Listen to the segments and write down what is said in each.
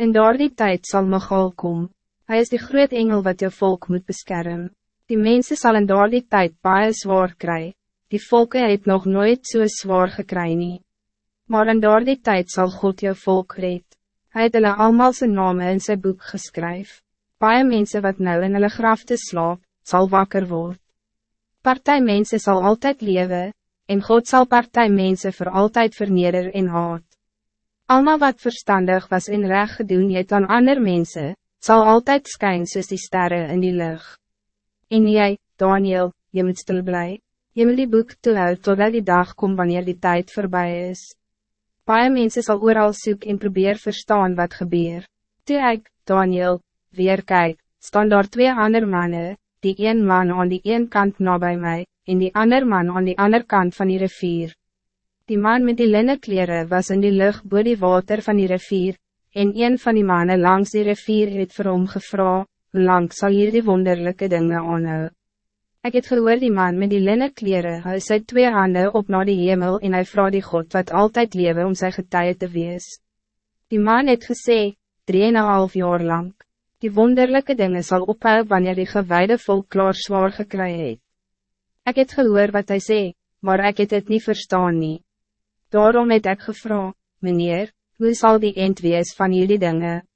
In daardie tijd zal Michal kom, hij is de groot engel wat je volk moet beschermen. Die mensen zal in daardie tijd baie zwaar krijgen. Die volken het nog nooit zo so zwaar gekry nie. Maar in daardie tijd zal God je volk red. Hij het hulle allemaal zijn namen in zijn boek geskryf. Baie mensen wat nou in hulle grafte slaap, zal wakker worden. Partij mensen zal altijd leven, en God zal partij mensen voor altijd verneder in haat. Alma wat verstandig was in recht gedoen het aan ander mensen, zal altijd schijnen soos die sterren in die lucht. En jij, Daniel, je moet stil blij. Je moet die boek toehou totdat die dag komt wanneer die tijd voorbij is. Paie mensen zal ooral soek en probeer verstaan wat gebeur. Toe ek, Daniel, weer kyk, staan daar twee ander mannen, die een man aan die een kant nabij mij, en die ander man aan die ander kant van die rivier. Die man met die linnen kleren was in die lucht boven die water van die rivier, en een van die mannen langs die rivier het vir hom gevra, hoe lang sal hier die wonderlijke dingen aanhou. Ik het gehoor die man met die linnen kleren, hy sy twee handen op naar die hemel en hij vraagt die God wat altijd lewe om zijn getuie te wees. Die man het gesê, drieënhalf jaar lang, die wonderlijke dingen zal ophou wanneer die gewijde volk klaar zwaar gekry het. Ik het gehoor wat hij zei, maar ik het het niet verstaan nie. Daarom het ik gevra, meneer, hoe zal die eind wees van jullie dingen?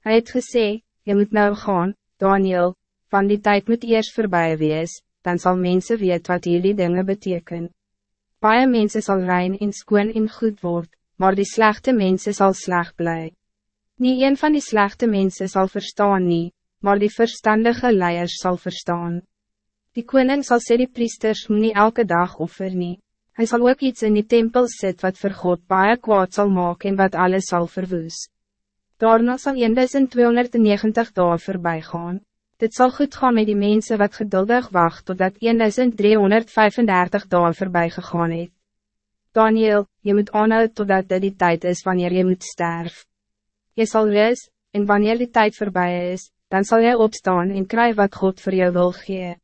Hij het gesê, je moet nou gaan, Daniel, van die tijd moet eerst voorbij wees, dan zal mensen weet wat jullie dingen betekenen. Paie mensen zal rein en skoon en goed worden, maar die slechte mensen zal slecht blij. Niet een van die slechte mensen zal verstaan nie, maar die verstandige leiers zal verstaan. Die koning zal sê die priesters moet nie elke dag offer nie. Hy sal ook iets in die tempel sit wat vir God baie kwaad sal maak en wat alles zal verwoes. Daarna sal 1290 dagen voorbij gaan. Dit zal goed gaan met die mensen wat geduldig wacht totdat 1335 dagen voorbij gegaan het. Daniel, je moet aanhou totdat dit die tijd is wanneer je moet sterven. Je zal wees, en wanneer die tijd voorbij is, dan zal jij opstaan en krijgen wat God voor jou wil geven.